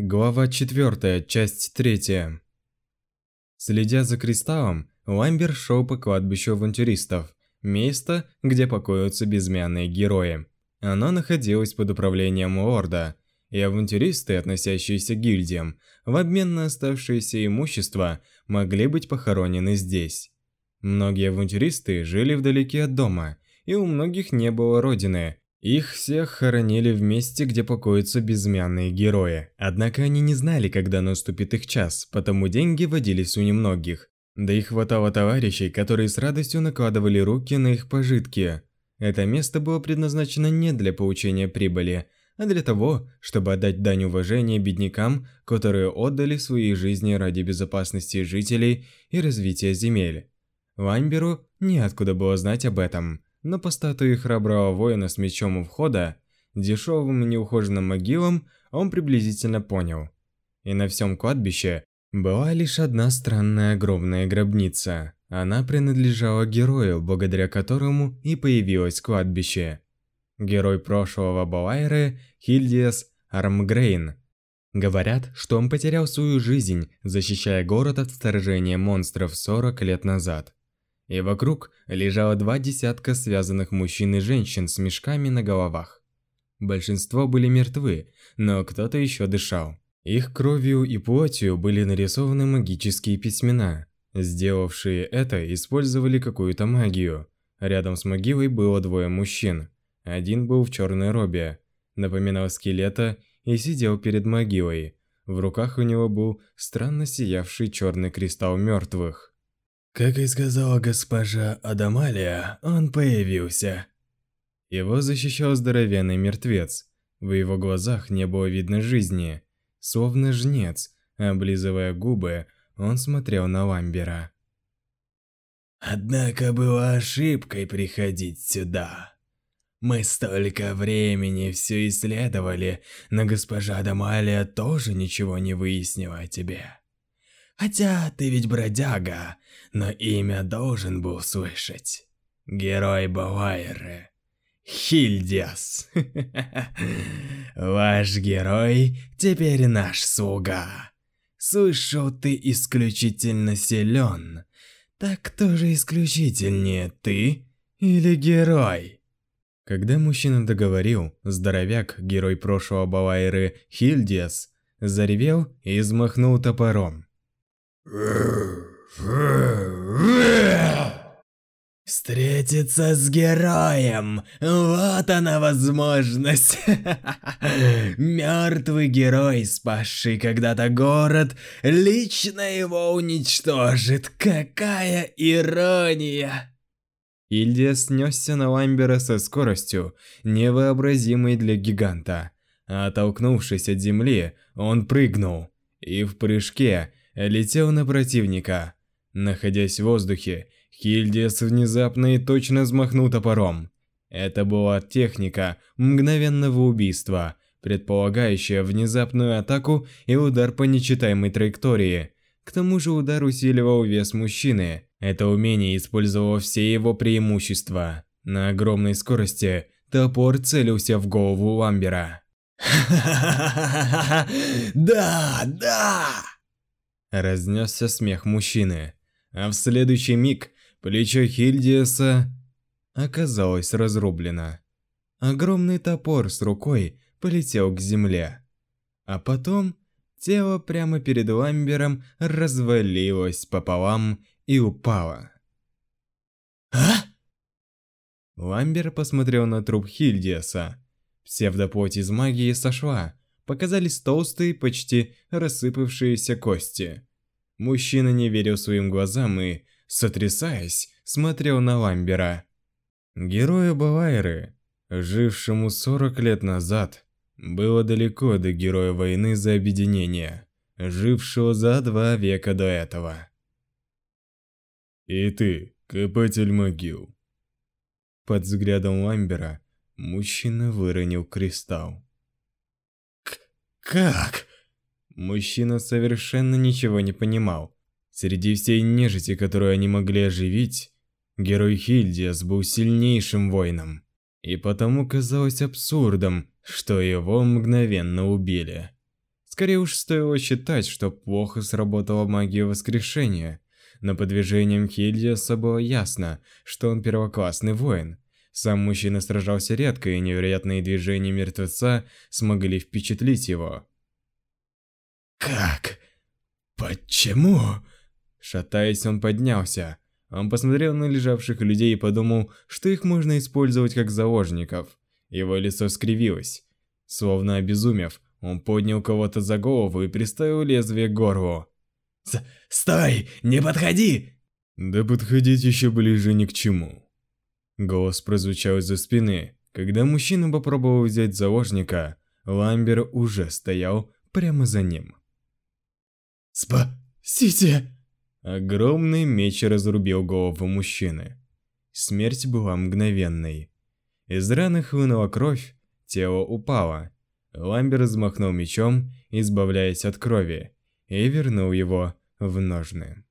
Глава 4, часть 3. Следя за кристаллом, Ламбер шел по кладбищу авантюристов, место, где покоятся безымянные герои. Оно находилось под управлением лорда, и авантюристы, относящиеся к гильдиям, в обмен на оставшееся имущество, могли быть похоронены здесь. Многие авантюристы жили вдалеке от дома, и у многих не было родины, их всех хоронили в месте, где покоятся безымянные герои. Однако они не знали, когда наступит их час, потому деньги водились у немногих. Да и хватало товарищей, которые с радостью накладывали руки на их пожитки. Это место было предназначено не для получения прибыли, а для того, чтобы отдать дань уважения беднякам, которые отдали свои жизни ради безопасности жителей и развития земель. Ламберу неоткуда было знать об этом но по статуе храброго воина с мечом у входа, дешевым и неухоженным могилам, он приблизительно понял. И на всем кладбище была лишь одна странная огромная гробница. Она принадлежала герою, благодаря которому и появилось кладбище. Герой прошлого Балайры Хильдиас Армгрейн. Говорят, что он потерял свою жизнь, защищая город от вторжения монстров 40 лет назад и вокруг лежало два десятка связанных мужчин и женщин с мешками на головах. Большинство были мертвы, но кто-то еще дышал. Их кровью и плотью были нарисованы магические письмена. Сделавшие это использовали какую-то магию. Рядом с могилой было двое мужчин. Один был в черной робе, напоминал скелета и сидел перед могилой. В руках у него был странно сиявший черный кристалл мертвых. Как и сказала госпожа Адамалия, он появился. Его защищал здоровенный мертвец. В его глазах не было видно жизни. Словно жнец, облизывая губы, он смотрел на Ламбера. Однако было ошибкой приходить сюда. Мы столько времени все исследовали, но госпожа Дамалия тоже ничего не выяснила о тебе. Хотя ты ведь бродяга, но имя должен был слышать. Герой Бавайры. Хильдиас. Ваш герой теперь наш слуга. Слышал, ты исключительно силен. Так кто же исключительнее, ты или герой? Когда мужчина договорил, здоровяк, герой прошлого Бавайры Хильдиас, заревел и взмахнул топором. Встретиться с героем. Вот она возможность. Мертвый герой, спасший когда-то город, лично его уничтожит. Какая ирония. Ильдия снесся на Ламбера со скоростью, невообразимой для гиганта. Оттолкнувшись от земли, он прыгнул. И в прыжке летел на противника. Находясь в воздухе, Хильдис внезапно и точно взмахнул топором. Это была техника мгновенного убийства, предполагающая внезапную атаку и удар по нечитаемой траектории. К тому же удар усиливал вес мужчины. Это умение использовало все его преимущества. На огромной скорости топор целился в голову Ламбера. Да, да! Разнесся смех мужчины, а в следующий миг плечо Хильдиаса оказалось разрублено. Огромный топор с рукой полетел к земле. А потом тело прямо перед Ламбером развалилось пополам и упало. «А?» Ламбер посмотрел на труп Хильдиаса. Псевдоплоть из магии сошла, показались толстые, почти рассыпавшиеся кости. Мужчина не верил своим глазам и, сотрясаясь, смотрел на Ламбера. Герою Бавайры, жившему 40 лет назад, было далеко до героя войны за объединение, жившего за два века до этого. «И ты, копатель могил». Под взглядом Ламбера мужчина выронил кристалл. Как? Мужчина совершенно ничего не понимал. Среди всей нежити, которую они могли оживить, герой Хильдиас был сильнейшим воином. И потому казалось абсурдом, что его мгновенно убили. Скорее уж стоило считать, что плохо сработала магия воскрешения. Но по движениям Хильдиаса было ясно, что он первоклассный воин. Сам мужчина сражался редко, и невероятные движения мертвеца смогли впечатлить его. «Как? Почему?» Шатаясь, он поднялся. Он посмотрел на лежавших людей и подумал, что их можно использовать как заложников. Его лицо скривилось. Словно обезумев, он поднял кого-то за голову и приставил лезвие к горлу. «Стой! Не подходи!» «Да подходить еще ближе ни к чему». Голос прозвучал из-за спины. Когда мужчина попробовал взять заложника, Ламбер уже стоял прямо за ним. «Спасите!» Огромный меч разрубил голову мужчины. Смерть была мгновенной. Из раны хлынула кровь, тело упало. Ламбер взмахнул мечом, избавляясь от крови, и вернул его в ножны.